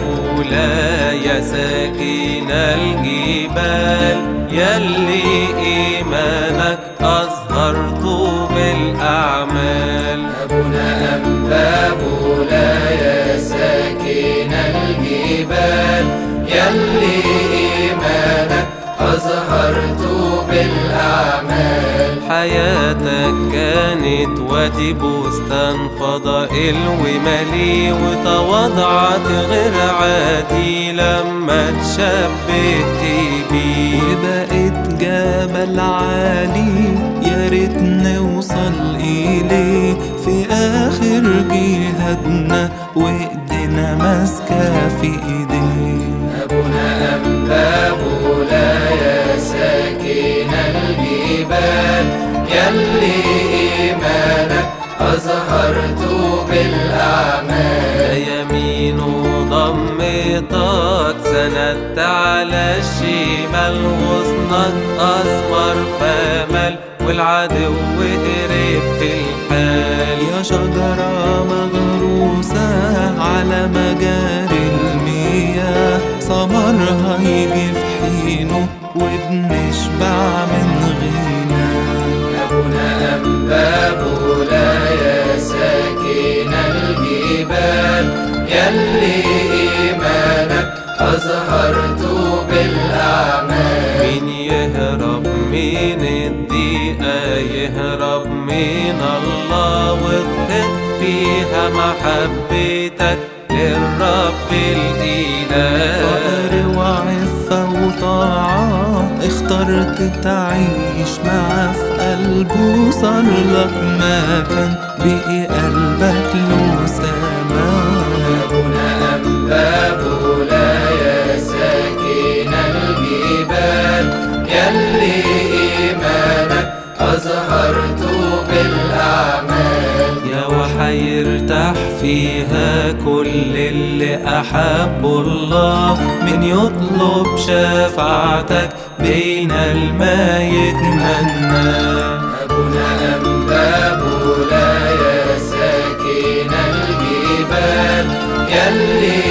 أولى يا ساكن الجبال. يلي إيمانك أظهرته بالأعمال. أبونا أنباب لا يا ساكن الجبال. يلي حياتك كانت وادي بستان فضائل وملي وتواضعت غير عادي لما تشبهت بيه وبقيت جبل عالي يا ريت نوصل إليه في آخر جهادنا وإيدينا ماسكة في إيديه أبونا أنباب لا يا ساكن الجبال. يلي إيمانك أظهرت بالأعمال. يمين ضمتك سندت على الشمال غصنك أسمر فمل والعدو هرب في الحال. يا شجرة مغروسة على مجاري المياه ثمرها يجي في حينه وبنشبع من غنى أبونا أنباب لا يا ساكن الجبال. يلي إيمانك أظهرت بالأعمال. مين يهرب من الضيقة؟ يهرب من الله وتحط فيها محبتك للرب الإله. فقر وعفة وطاعة اخترت تعيش معاه قلبه صار لك مكان بقي قلبك له سماء أبونا أنباب لا يا ساكن الجبال يلي إيمانك أظهرت بالأعمال. يا وحيرتاح فيها كل اللي أحبه الله من يطلب شفاعتك بين الماء يتمنى لا